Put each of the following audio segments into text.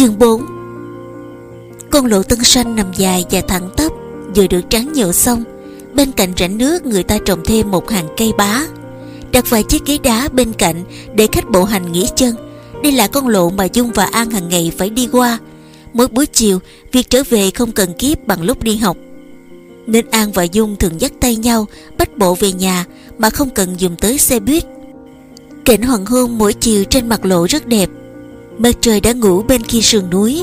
Chương 4 Con lộ tân xanh nằm dài và thẳng tắp, Vừa được trắng nhựa xong, Bên cạnh rãnh nước người ta trồng thêm một hàng cây bá. Đặt vài chiếc ghế đá bên cạnh Để khách bộ hành nghỉ chân. Đây là con lộ mà Dung và An hàng ngày phải đi qua. Mỗi buổi chiều, Việc trở về không cần kiếp bằng lúc đi học. Nên An và Dung thường dắt tay nhau Bách bộ về nhà Mà không cần dùng tới xe buýt. Cảnh hoàng hôn mỗi chiều trên mặt lộ rất đẹp. Mặt trời đã ngủ bên kia sườn núi,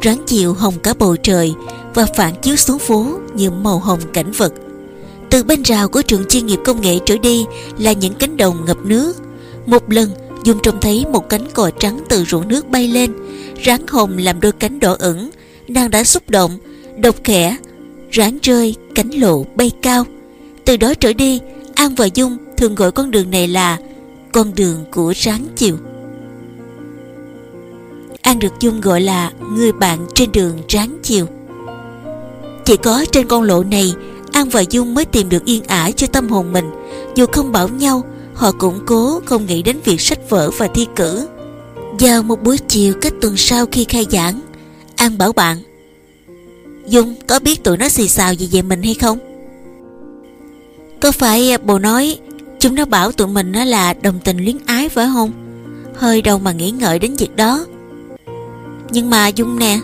Ráng chiều hồng cả bầu trời Và phản chiếu xuống phố như màu hồng cảnh vật. Từ bên rào của trường chuyên nghiệp công nghệ trở đi Là những cánh đồng ngập nước. Một lần, Dung trông thấy một cánh cò trắng từ ruộng nước bay lên, Ráng hồng làm đôi cánh đỏ ửng. Nàng đã xúc động, Độc khẽ, Ráng rơi cánh lộ bay cao. Từ đó trở đi, An và Dung thường gọi con đường này là Con đường của ráng chiều. An được Dung gọi là người bạn trên đường ráng chiều. Chỉ có trên con lộ này, An và Dung mới tìm được yên ả cho tâm hồn mình. Dù không bảo nhau, họ cũng cố không nghĩ đến việc sách vở và thi cử. Vào một buổi chiều cách tuần sau khi khai giảng, An bảo bạn Dung có biết tụi nó xì xào gì về mình hay không? Có phải bồ nói chúng nó bảo tụi mình là đồng tình luyến ái phải không? Hơi đâu mà nghĩ ngợi đến việc đó nhưng mà Dung nè,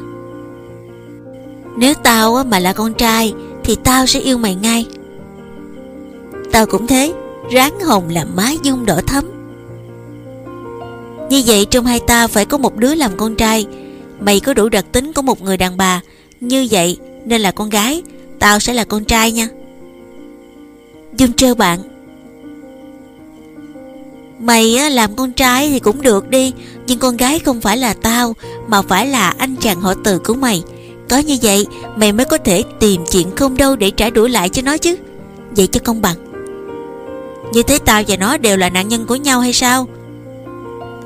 Nếu tao mà là con trai Thì tao sẽ yêu mày ngay. Tao cũng thế, Ráng hồng làm má Dung đỏ thấm Như vậy trong hai ta phải có một đứa làm con trai. Mày có đủ đặc tính của một người đàn bà. Như vậy nên là con gái, Tao sẽ là con trai nha. Dung trêu bạn. Mày làm con trai thì cũng được đi, Nhưng con gái không phải là tao. Mà phải là anh chàng họ từ của mày. Có như vậy, Mày mới có thể tìm chuyện không đâu Để trả đũa lại cho nó chứ. Vậy cho công bằng. Như thế tao và nó đều là nạn nhân của nhau hay sao?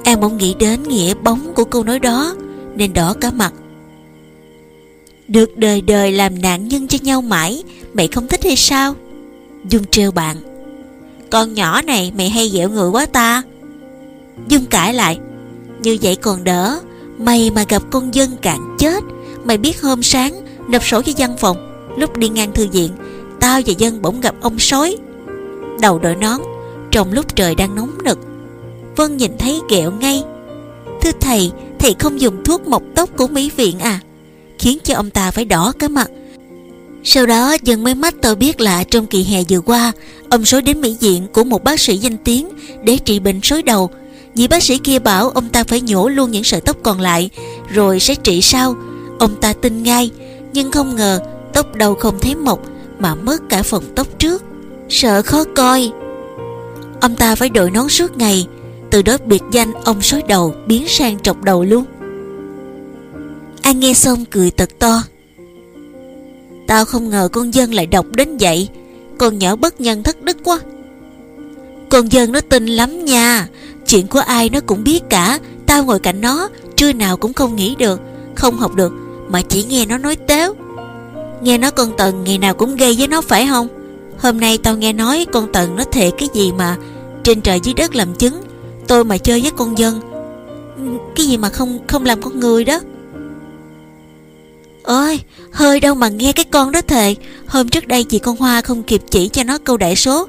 Em không nghĩ đến nghĩa bóng của câu nói đó, Nên đỏ cả mặt. Được đời đời làm nạn nhân cho nhau mãi, Mày không thích hay sao? Dung trêu bạn. Con nhỏ này, mày hay dẻo người quá ta. Dung cãi lại. Như vậy còn đỡ Mày mà gặp con dân cạn chết. Mày biết hôm sáng, nộp sổ cho văn phòng. Lúc đi ngang thư viện, Tao và dân bỗng gặp ông sói. Đầu đội nón, Trong lúc trời đang nóng nực. Vân nhìn thấy ghẹo ngay. Thưa thầy Thầy không dùng thuốc mọc tóc của Mỹ viện à? Khiến cho ông ta phải đỏ cái mặt. Sau đó, dân mới mắt tôi biết là trong kỳ hè vừa qua, Ông sói đến Mỹ viện của một bác sĩ danh tiếng Để trị bệnh sói đầu vị bác sĩ kia bảo ông ta phải nhổ luôn những sợi tóc còn lại, Rồi sẽ trị sau. Ông ta tin ngay, Nhưng không ngờ tóc đầu không thấy mọc Mà mất cả phần tóc trước. Sợ khó coi. Ông ta phải đội nón suốt ngày, Từ đó biệt danh ông sói đầu Biến sang trọc đầu luôn. An nghe xong cười thật to. Tao không ngờ con dân lại độc đến vậy, Con nhỏ bất nhân thất đức quá. Con dân nó tin lắm nha Chuyện của ai nó cũng biết cả. Tao ngồi cạnh nó Trưa nào cũng không nghĩ được Không học được Mà chỉ nghe nó nói tếu. Nghe nói con Tần ngày nào cũng gây với nó phải không? Hôm nay tao nghe nói con Tần nó thề cái gì mà Trên trời dưới đất làm chứng Tôi mà chơi với con dân. Cái gì mà không không làm con người đó? Ôi, hơi đâu mà nghe cái con đó thề. Hôm trước đây chị con Hoa không kịp chỉ cho nó câu đại số.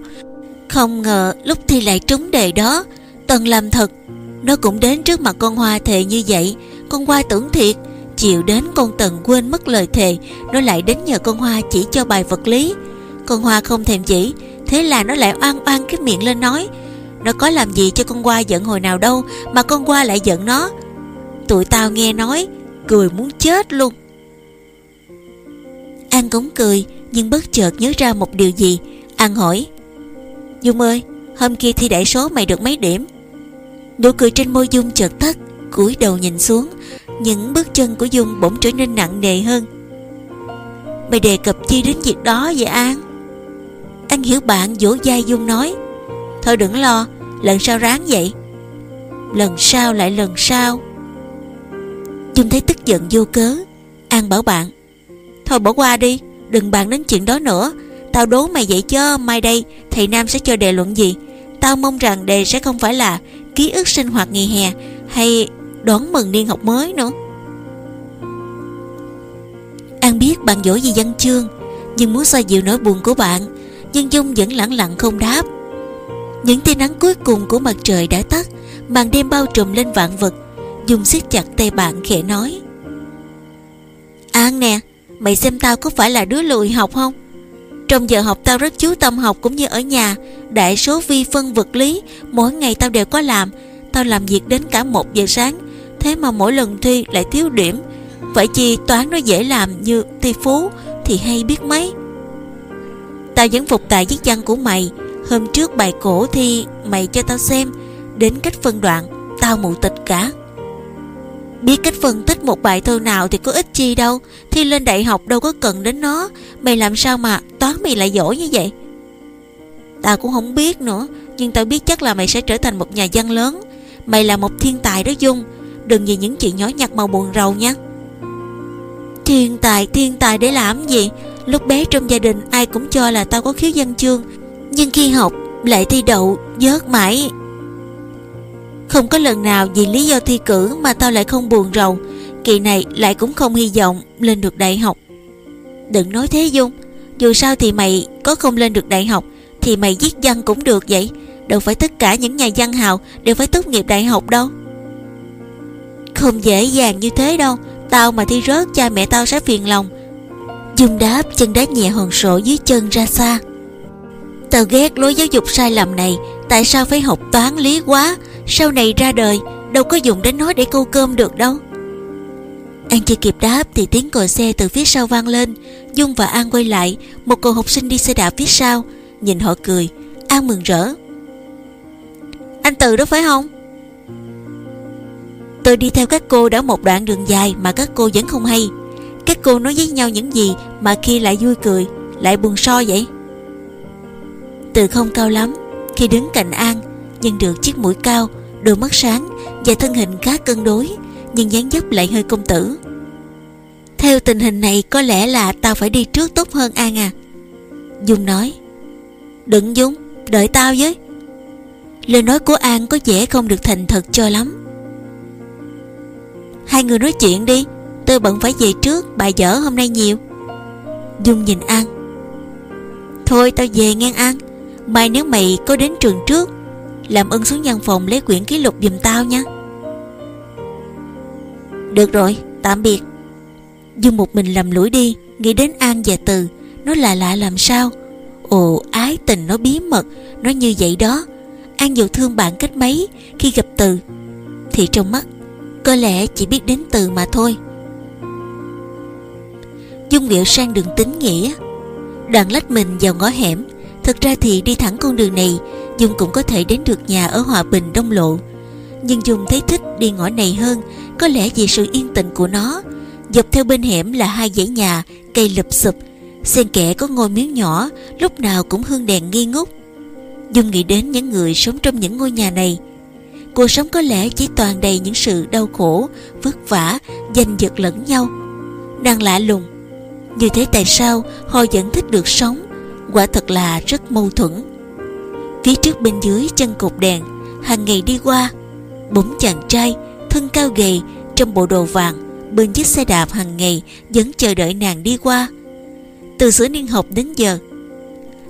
Không ngờ lúc thi lại trúng đề đó Tần làm thật. Nó cũng đến trước mặt con Hoa thề như vậy. Con Hoa tưởng thiệt. Chiều đến con Tần quên mất lời thề. Nó lại đến nhờ con Hoa chỉ cho bài vật lý. Con Hoa không thèm chỉ Thế là nó lại oan oan cái miệng lên nói. Nó có làm gì cho con Hoa giận hồi nào đâu Mà con Hoa lại giận nó? Tụi tao nghe nói, Cười muốn chết luôn. An cũng cười, Nhưng bất chợt nhớ ra một điều gì. An hỏi, Dung ơi, hôm kia thi đại số mày được mấy điểm? Nụ cười trên môi Dung chợt tắt, cúi đầu nhìn xuống. Những bước chân của Dung bỗng trở nên nặng nề hơn. Mày đề cập chi đến việc đó vậy An? An hiểu bạn vỗ vai Dung nói. Thôi đừng lo, Lần sau ráng vậy. Lần sau lại lần sau. Dung thấy tức giận vô cớ. An bảo bạn, Thôi bỏ qua đi, Đừng bàn đến chuyện đó nữa. Tao đố mày vậy chứ mai đây Thầy Nam sẽ cho đề luận gì. Tao mong rằng đề sẽ không phải là ký ức sinh hoạt nghỉ hè hay đón mừng niên học mới nữa. An biết bạn dỗ gì văn chương, Nhưng muốn xoa dịu nỗi buồn của bạn, Nhưng Dung vẫn lặng lặng không đáp. Những tia nắng cuối cùng của mặt trời đã tắt, Màn đêm bao trùm lên vạn vật. Dung siết chặt tay bạn khẽ nói, An nè, Mày xem tao có phải là đứa lùi học không? Trong giờ học tao rất chú tâm học Cũng như ở nhà. Đại số vi phân vật lý, Mỗi ngày tao đều có làm. Tao làm việc đến cả một giờ sáng, Thế mà mỗi lần thi lại thiếu điểm. Vậy chi toán nó dễ làm như thi phú Thì hay biết mấy. Tao vẫn phục tại viết văn của mày. Hôm trước bài cổ thi Mày cho tao xem. Đến cách phân đoạn, Tao mù tịch cả. Biết cách phân tích một bài thơ nào thì có ích chi đâu. Thi lên đại học đâu có cần đến nó. Mày làm sao mà toán mày lại giỏi như vậy? Tao cũng không biết nữa Nhưng tao biết chắc là mày sẽ trở thành một nhà văn lớn. Mày là một thiên tài đó Dung. Đừng vì những chuyện nhỏ nhặt mà buồn rầu nha. Thiên tài, thiên tài để làm gì? Lúc bé trong gia đình ai cũng cho là tao có khiếu văn chương. Nhưng khi học lại thi đậu dớt mãi. Không có lần nào vì lý do thi cử Mà tao lại không buồn rầu. Kỳ này lại cũng không hy vọng lên được đại học. Đừng nói thế, Dung. Dù sao thì mày có không lên được đại học, Thì mày viết văn cũng được vậy. Đâu phải tất cả những nhà văn hào Đều phải tốt nghiệp đại học đâu. Không dễ dàng như thế đâu. Tao mà thi rớt, cha mẹ tao sẽ phiền lòng. Dung đáp, chân đá nhẹ hòn sổ dưới chân ra xa. Tao ghét lối giáo dục sai lầm này. Tại sao phải học toán lý quá? Sau này ra đời, Đâu có dùng đến nó để câu cơm được đâu. An chưa kịp đáp Thì tiếng còi xe từ phía sau vang lên. Dung và An quay lại, Một cậu học sinh đi xe đạp phía sau. Nhìn họ cười, An mừng rỡ. Anh Từ đó phải không? Tôi đi theo các cô đã một đoạn đường dài Mà các cô vẫn không hay. Các cô nói với nhau những gì Mà khi lại vui cười, Lại buồn so vậy? Từ không cao lắm, Khi đứng cạnh An nhưng được chiếc mũi cao, Đôi mắt sáng Và thân hình khá cân đối, Nhưng dáng dấp lại hơi công tử. Theo tình hình này, Có lẽ là tao phải đi trước tốt hơn An à. Dung nói, Đừng Dung, Đợi tao với. Lời nói của An có vẻ không được thành thật cho lắm. Hai người nói chuyện đi Tôi bận phải về trước Bài dở hôm nay nhiều. Dung nhìn An, Thôi tao về ngang An, Mai nếu mày có đến trường trước làm ơn xuống văn phòng lấy quyển ký lục giùm tao nha. Được rồi, tạm biệt. Dung một mình lầm lũi đi, Nghĩ đến An và Từ. Nó là lạ làm sao? Ồ, ái tình nó bí mật, Nó như vậy đó. An dù thương bạn cách mấy Khi gặp Từ, Thì trong mắt có lẽ chỉ biết đến từ mà thôi. Dung Nguyệu sang đường tính nghĩa. Đoạn lách mình vào ngõ hẻm, Thực ra thì đi thẳng con đường này Dung cũng có thể đến được nhà ở Hòa Bình Đông Lộ. Nhưng Dung thấy thích đi ngõ này hơn, Có lẽ vì sự yên tĩnh của nó. Dọc theo bên hẻm là hai dãy nhà, Cây lụp xụp Xen kẽ có ngôi miếu nhỏ, Lúc nào cũng hương đèn nghi ngút. Dung nghĩ đến những người sống trong những ngôi nhà này. Cuộc sống có lẽ chỉ toàn đầy những sự đau khổ, Vất vả, Giành giật lẫn nhau. Đang lạ lùng, Như thế tại sao họ vẫn thích được sống? Quả thật là rất mâu thuẫn. Phía trước bên dưới chân cột đèn. Hàng ngày đi qua Bốn chàng trai, Thân cao gầy, Trong bộ đồ vàng, Bên chiếc xe đạp hàng ngày Vẫn chờ đợi nàng đi qua. Từ giữa niên học đến giờ,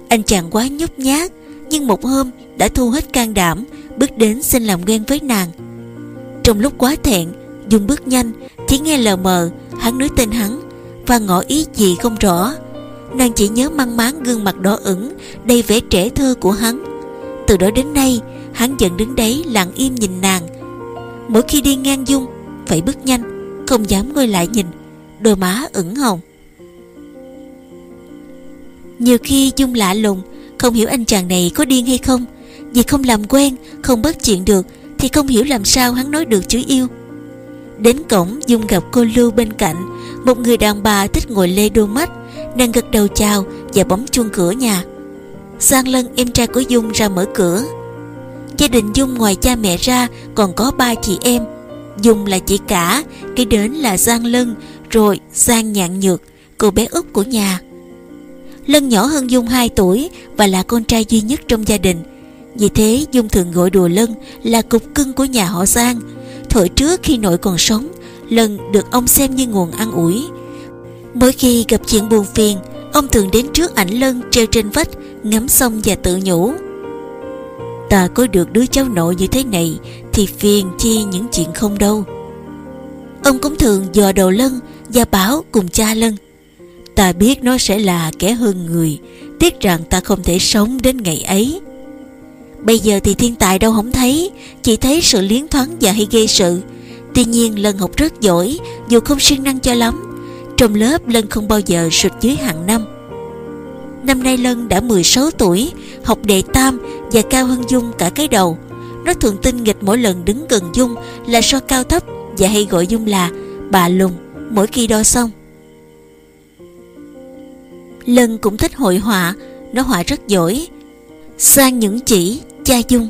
Anh chàng quá nhút nhát, Nhưng một hôm đã thu hết can đảm, bước đến xin làm quen với nàng. Trong lúc quá thẹn dùng bước nhanh, chỉ nghe lờ mờ, hắn nói tên hắn, và ngỏ ý gì không rõ. Nàng chỉ nhớ mang máng gương mặt đỏ ửng, đầy vẻ trẻ thơ của hắn từ đó đến nay, hắn vẫn đứng đấy lặng im nhìn nàng. Mỗi khi đi ngang dung, phải bước nhanh, không dám ngồi lại nhìn, đôi má ửng hồng. Nhiều khi dung lạ lùng, không hiểu anh chàng này có điên hay không. Vì không làm quen, Không bắt chuyện được, Thì không hiểu làm sao hắn nói được chữ yêu. Đến cổng, Dung gặp cô Lưu bên cạnh, Một người đàn bà thích ngồi lê đôi mắt. Nàng gật đầu chào Và bấm chuông cửa nhà. Giang Lân em trai của Dung ra mở cửa. Gia đình Dung ngoài cha mẹ ra, Còn có ba chị em. Dung là chị cả Cái đến là Giang Lân, Rồi Giang Nhạn Nhược, Cô bé út của nhà. Lân nhỏ hơn Dung 2 tuổi Và là con trai duy nhất trong gia đình. Vì thế, Dung thường gọi đùa Lân là cục cưng của nhà họ Giang. Thời trước khi nội còn sống, Lân được ông xem như nguồn ăn ủi. Mỗi khi gặp chuyện buồn phiền, Ông thường đến trước ảnh lân treo trên vách Ngắm xong và tự nhủ. Ta có được đứa cháu nội như thế này Thì phiền chi những chuyện không đâu. Ông cũng thường dò đầu lân Và bảo cùng cha lân, Ta biết nó sẽ là kẻ hơn người, Tiếc rằng ta không thể sống đến ngày ấy. Bây giờ thì thiên tài đâu không thấy, Chỉ thấy sự liến thoáng và hay gây sự. Tuy nhiên Lân học rất giỏi, Dù không siêng năng cho lắm. Trong lớp Lân không bao giờ sụt dưới hàng năm. Năm nay Lân đã 16 tuổi, Học đệ tam Và cao hơn Dung cả cái đầu. Nó thường tinh nghịch mỗi lần đứng gần Dung Là so cao thấp Và hay gọi Dung là bà lùng, Mỗi khi đo xong. Lân cũng thích hội họa, Nó họa rất giỏi. Sang những chỉ, cha Dung,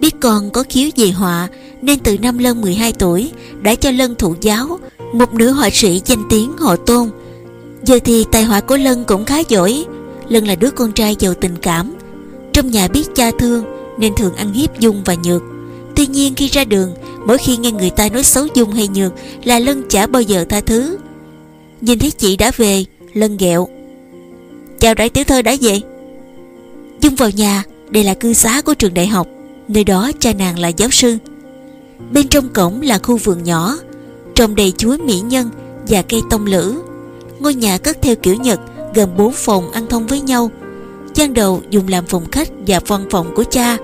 Biết con có khiếu về họa Nên từ năm Lân 12 tuổi Đã cho Lân thụ giáo, Một nữ họa sĩ danh tiếng họ tôn. Giờ thì tài họa của Lân cũng khá giỏi Lân là đứa con trai giàu tình cảm. Trong nhà biết cha thương, Nên thường ăn hiếp Dung và Nhược. Tuy nhiên khi ra đường, Mỗi khi nghe người ta nói xấu Dung hay Nhược Là Lân chả bao giờ tha thứ. Nhìn thấy chị đã về, Lân ghẹo. Chào đại tiểu thơ đã về. Dung vào nhà, Đây là cư xá của trường đại học, Nơi đó cha nàng là giáo sư. Bên trong cổng là khu vườn nhỏ, Trồng đầy chuối mỹ nhân Và cây tông lữ Ngôi nhà cất theo kiểu Nhật Gồm bốn phòng ăn thông với nhau. Gian đầu dùng làm phòng khách và văn phòng của cha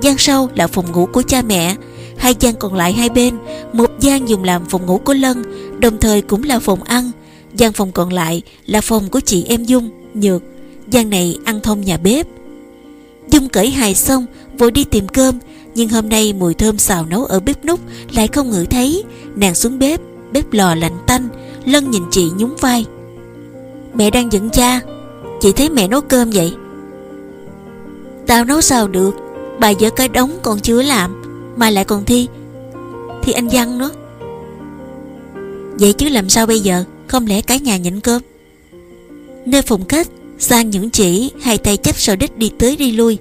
gian sau là phòng ngủ của cha mẹ. Hai gian còn lại hai bên, một gian dùng làm phòng ngủ của lân, đồng thời cũng là phòng ăn. Gian phòng còn lại là phòng của chị em dung, nhược. Gian này ăn thông nhà bếp. Dung cởi hài xong, vội đi tìm cơm, nhưng hôm nay mùi thơm xào nấu ở bếp nút lại không ngửi thấy. Nàng xuống bếp bếp lò lạnh tanh, lân nhìn chị nhún vai mẹ đang giận cha. Chị thấy mẹ nấu cơm vậy. Tao nấu sao được? Bà vợ cái đống còn chưa làm, mà lại còn thi. Thi anh văn nữa. Vậy chứ làm sao bây giờ? Không lẽ cả nhà nhịn cơm? Nơi phòng khách, sang những chỉ hai tay chấp sờ đít đi tới đi lui.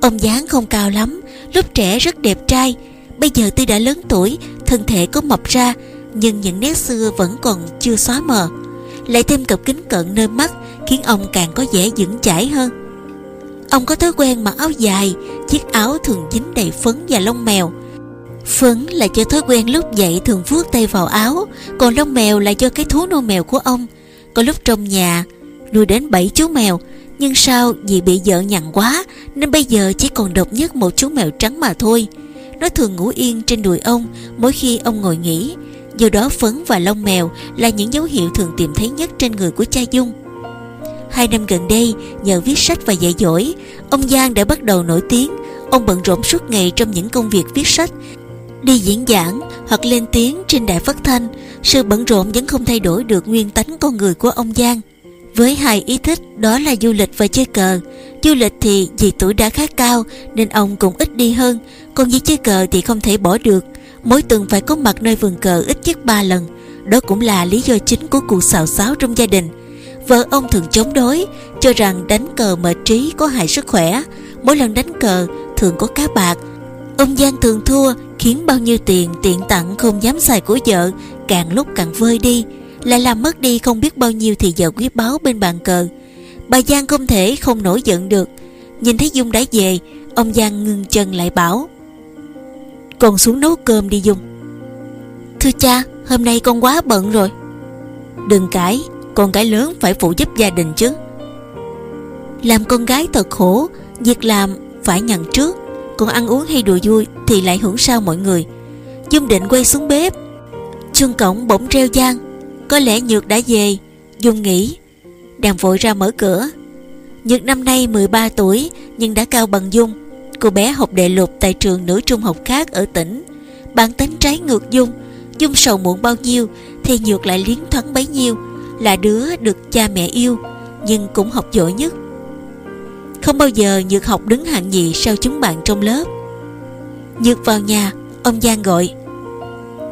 Ông dáng không cao lắm, lúc trẻ rất đẹp trai. Bây giờ tuy đã lớn tuổi, thân thể có mập ra, nhưng những nét xưa vẫn còn chưa xóa mờ lại thêm cặp kính cận nơi mắt, khiến ông càng có vẻ vững chãi hơn. Ông có thói quen mặc áo dài, chiếc áo thường dính đầy phấn và lông mèo. Phấn là cho thói quen lúc dậy thường vuốt tay vào áo, còn lông mèo là do cái thú nuôi mèo của ông. Có lúc trong nhà, nuôi đến 7 chú mèo, nhưng sao vì bị vợ nhằn quá, nên bây giờ chỉ còn độc nhất một chú mèo trắng mà thôi. Nó thường ngủ yên trên đùi ông mỗi khi ông ngồi nghỉ do đó phấn và lông mèo là những dấu hiệu thường tìm thấy nhất trên người của cha Dung. Hai năm gần đây, nhờ viết sách và dạy dỗ Ông Giang đã bắt đầu nổi tiếng. Ông bận rộn suốt ngày trong những công việc viết sách, Đi diễn giảng hoặc lên tiếng trên đài phát thanh. Sự bận rộn vẫn không thay đổi được nguyên tánh con người của ông Giang. Với hai ý thích, đó là du lịch và chơi cờ. Du lịch thì vì tuổi đã khá cao Nên ông cũng ít đi hơn, Còn với chơi cờ thì không thể bỏ được. Mỗi tuần phải có mặt nơi vườn cờ ít nhất 3 lần. Đó cũng là lý do chính của cuộc xào xáo trong gia đình. Vợ ông thường chống đối, Cho rằng đánh cờ mệt trí có hại sức khỏe. Mỗi lần đánh cờ, thường có cá bạc. Ông Giang thường thua, Khiến bao nhiêu tiền tiện tặng không dám xài của vợ, Càng lúc càng vơi đi. Lại làm mất đi không biết bao nhiêu thì giờ quý báu bên bàn cờ. Bà Giang không thể không nổi giận được. Nhìn thấy Dung đã về, Ông Giang ngưng chân lại bảo con xuống nấu cơm đi Dung. Thưa cha, Hôm nay con quá bận rồi. Đừng cãi, Con gái lớn phải phụ giúp gia đình chứ. Làm con gái thật khổ, Việc làm phải nhận trước. Còn ăn uống hay đùa vui Thì lại hưởng sao mọi người. Dung định quay xuống bếp. Chuông cổng bỗng reo gian Có lẽ Nhược đã về. Dung nghĩ Đang vội ra mở cửa. Nhược năm nay 13 tuổi, Nhưng đã cao bằng Dung. Cô bé học đệ lục tại trường nữ trung học khác ở tỉnh. Bản tính trái ngược Dung Dung sầu muộn bao nhiêu, Thì Nhược lại liến thoáng bấy nhiêu, Là đứa được cha mẹ yêu, Nhưng cũng học giỏi nhất. Không bao giờ Nhược học đứng hạng nhì Sau chúng bạn trong lớp. Nhược vào nhà, Ông Giang gọi,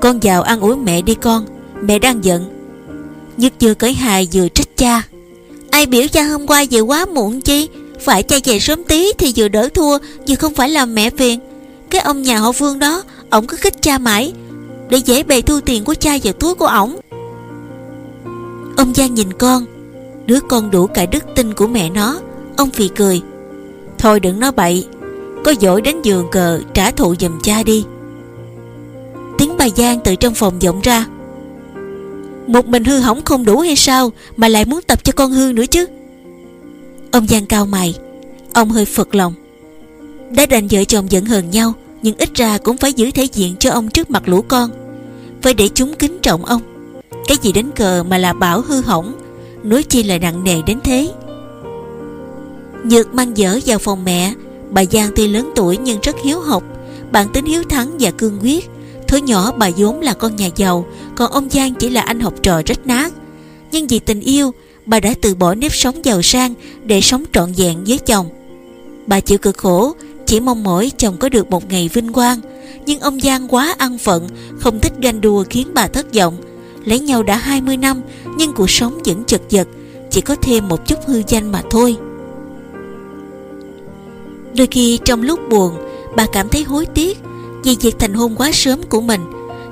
Con vào ăn uống mẹ đi con, Mẹ đang giận. Nhược vừa cởi hài vừa trách cha, Ai biểu cha hôm qua về quá muộn chi? Phải cha về sớm tí Thì vừa đỡ thua, Vừa không phải làm mẹ phiền. Cái ông nhà họ Phương đó Ông cứ khích cha mãi, Để dễ bề thu tiền của cha vào túi của ổng. Ông Giang nhìn con, Đứa con đủ cả đức tin của mẹ nó. Ông phì cười, Thôi đừng nói bậy, Có dỗi đến giường cờ trả thù giùm cha đi. Tiếng bà Giang từ trong phòng vọng ra, Một mình hư hỏng không đủ hay sao Mà lại muốn tập cho con hư nữa chứ? Ông Giang cao mày. Ông hơi phật lòng. Đã đành vợ chồng giận hờn nhau, Nhưng ít ra cũng phải giữ thể diện cho ông trước mặt lũ con. Phải để chúng kính trọng ông. Cái gì đến cờ mà là bảo hư hỏng Nói chi là nặng nề đến thế. Nhược mang dở vào phòng mẹ, Bà Giang tuy lớn tuổi nhưng rất hiếu học, Bản tính hiếu thắng và cương quyết. Thối nhỏ bà vốn là con nhà giàu, Còn ông Giang chỉ là anh học trò rách nát. Nhưng vì tình yêu Bà đã từ bỏ nếp sống giàu sang Để sống trọn vẹn với chồng. Bà chịu cực khổ, Chỉ mong mỏi chồng có được một ngày vinh quang. Nhưng ông Giang quá ăn phận, Không thích ganh đua khiến bà thất vọng. Lấy nhau đã 20 năm, Nhưng cuộc sống vẫn chật vật, Chỉ có thêm một chút hư danh mà thôi. Đôi khi trong lúc buồn, Bà cảm thấy hối tiếc Vì việc thành hôn quá sớm của mình.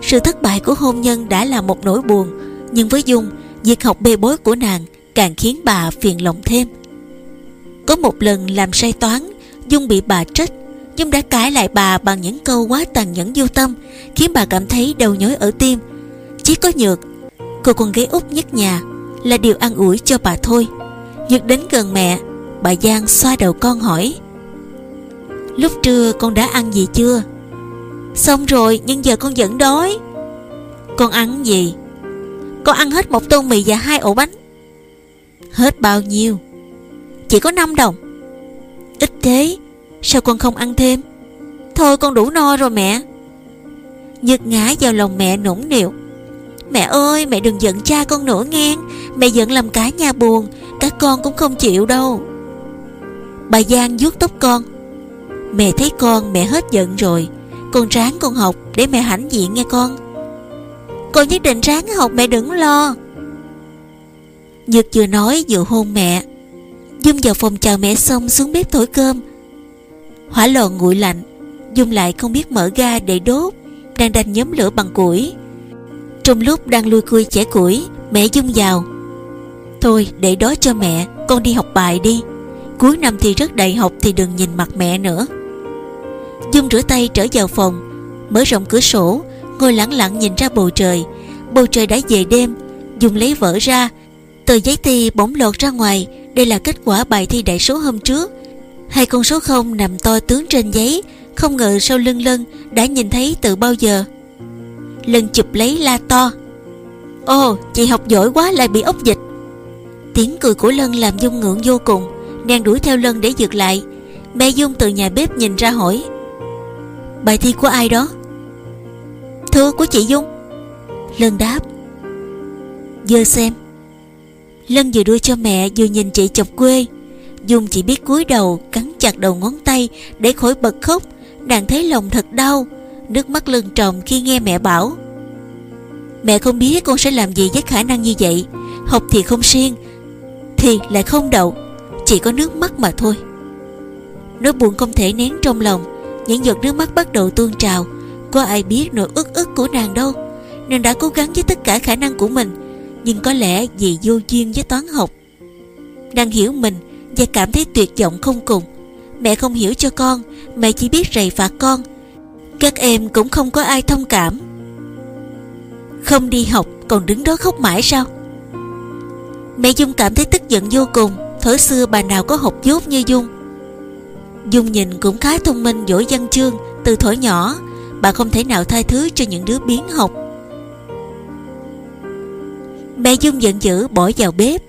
Sự thất bại của hôn nhân đã là một nỗi buồn, Nhưng với Dung, Việc học bê bối của nàng Càng khiến bà phiền lòng thêm. Có một lần làm sai toán, Dung bị bà trách, Dung đã cãi lại bà bằng những câu quá tàn nhẫn vô tâm, Khiến bà cảm thấy đau nhói ở tim. Chỉ có Nhược, Cô con gái út nhất nhà, Là điều an ủi cho bà thôi. Nhược đến gần mẹ, Bà Giang xoa đầu con hỏi, Lúc trưa con đã ăn gì chưa? Xong rồi, nhưng giờ con vẫn đói. Con ăn gì? Con ăn hết một tô mì và hai ổ bánh. Hết bao nhiêu. Chỉ có 5 đồng. Ít thế, Sao con không ăn thêm? Thôi, con đủ no rồi mẹ. Nhật ngã vào lòng mẹ nũng nịu. Mẹ ơi, mẹ đừng giận cha con nữa nghe. Mẹ giận làm cả nhà buồn, Các con cũng không chịu đâu. Bà Giang vuốt tóc con. Mẹ thấy con, mẹ hết giận rồi. Con ráng con học để mẹ hãnh diện nghe con. Con nhất định ráng học, mẹ đừng lo. Nhật vừa nói vừa hôn mẹ. Dung vào phòng chào mẹ xong xuống bếp thổi cơm. Hỏa lò nguội lạnh, Dung lại không biết mở ga để đốt, Đang đành nhóm lửa bằng củi. Trong lúc đang lui cui chẻ củi, Mẹ Dung vào. Thôi, để đó cho mẹ, Con đi học bài đi. Cuối năm thì rất đầy học Thì đừng nhìn mặt mẹ nữa. Dung rửa tay trở vào phòng, Mở rộng cửa sổ, Ngồi lặng lặng nhìn ra bầu trời. Bầu trời đã về đêm, Dung lấy vở ra Tờ giấy thi bỗng lọt ra ngoài. Đây là kết quả bài thi đại số hôm trước. Hai con số không nằm to tướng trên giấy. Không ngờ sau lưng lân Đã nhìn thấy từ bao giờ. Lân chụp lấy la to. Ồ, chị học giỏi quá lại bị ốc dịch. Tiếng cười của Lân làm Dung ngượng vô cùng. Nàng đuổi theo Lân để dược lại. Mẹ Dung từ nhà bếp nhìn ra hỏi. Bài thi của ai đó? Thưa, của chị Dung. Lân đáp. Dơ xem. Lân vừa đưa cho mẹ vừa nhìn chị chọc quê. Dung chỉ biết cúi đầu, Cắn chặt đầu ngón tay Để khỏi bật khóc. Nàng thấy lòng thật đau, Nước mắt lưng tròng khi nghe mẹ bảo, Mẹ không biết con sẽ làm gì với khả năng như vậy. Học thì không siêng, Thì lại không đậu. Chỉ có nước mắt mà thôi. Nỗi buồn không thể nén trong lòng, Những giọt nước mắt bắt đầu tuôn trào. Có ai biết nỗi ức ức của nàng đâu Nàng đã cố gắng với tất cả khả năng của mình. Nhưng có lẽ vì vô duyên với toán học. Đang hiểu mình Và cảm thấy tuyệt vọng không cùng. Mẹ không hiểu cho con, Mẹ chỉ biết rầy phạt con. Các em cũng không có ai thông cảm. Không đi học, Còn đứng đó khóc mãi sao? Mẹ Dung cảm thấy tức giận vô cùng. Thở xưa bà nào có học dốt như Dung? Dung nhìn cũng khá thông minh, giỏi văn chương, Từ thổi nhỏ. Bà không thể nào tha thứ cho những đứa biến học. Mẹ Dung giận dữ bỏ vào bếp.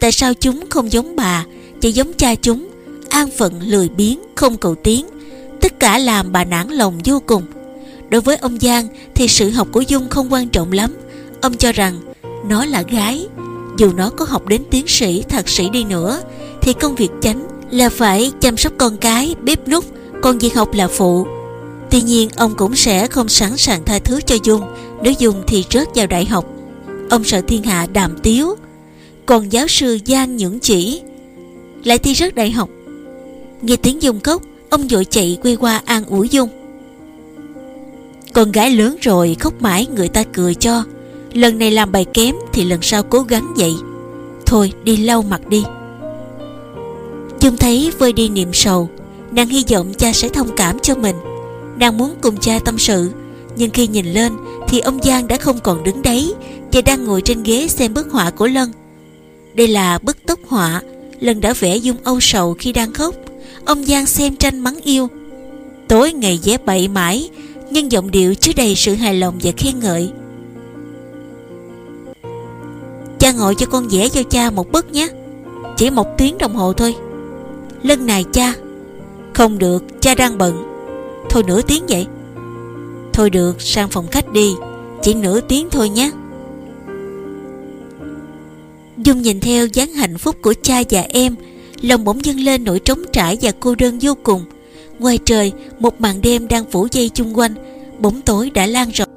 Tại sao chúng không giống bà Chỉ giống cha chúng? An phận lười biếng không cầu tiến. Tất cả làm bà nản lòng vô cùng. Đối với ông Giang Thì sự học của Dung không quan trọng lắm. Ông cho rằng Nó là gái. Dù nó có học đến tiến sĩ, thạc sĩ đi nữa Thì công việc chánh là phải chăm sóc con cái, bếp nút Còn việc học là phụ. Tuy nhiên ông cũng sẽ không sẵn sàng tha thứ cho Dung. Nếu Dung thì rớt vào đại học. Ông sợ thiên hạ đàm tiếu. Còn giáo sư Giang Nhưỡng Chỉ Lại thi rớt đại học. Nghe tiếng Dung cốc, Ông vội chạy quay qua an ủi Dung. Con gái lớn rồi khóc mãi người ta cười cho. Lần này làm bài kém Thì lần sau cố gắng vậy Thôi đi lau mặt đi. Dung thấy vơi đi niềm sầu Nàng hy vọng cha sẽ thông cảm cho mình. Nàng muốn cùng cha tâm sự Nhưng khi nhìn lên Thì ông Giang đã không còn đứng đấy và đang ngồi trên ghế xem bức họa của Lân. Đây là bức tốc họa. Lân đã vẽ Dung âu sầu khi đang khóc. Ông Giang xem tranh mắng yêu. Tối ngày vẽ bậy mãi, Nhưng giọng điệu chứa đầy sự hài lòng và khen ngợi. Cha ngồi cho con vẽ cho cha một bức nhé. Chỉ một tiếng đồng hồ thôi. Lần này cha. Không được, cha đang bận. Thôi nửa tiếng vậy. Thôi được, sang phòng khách đi. Chỉ nửa tiếng thôi nhé. Dung nhìn theo dáng hạnh phúc của cha và em, Lòng bỗng dâng lên nỗi trống trải và cô đơn vô cùng. Ngoài trời, Một màn đêm đang phủ dây chung quanh, Bóng tối đã lan rộng.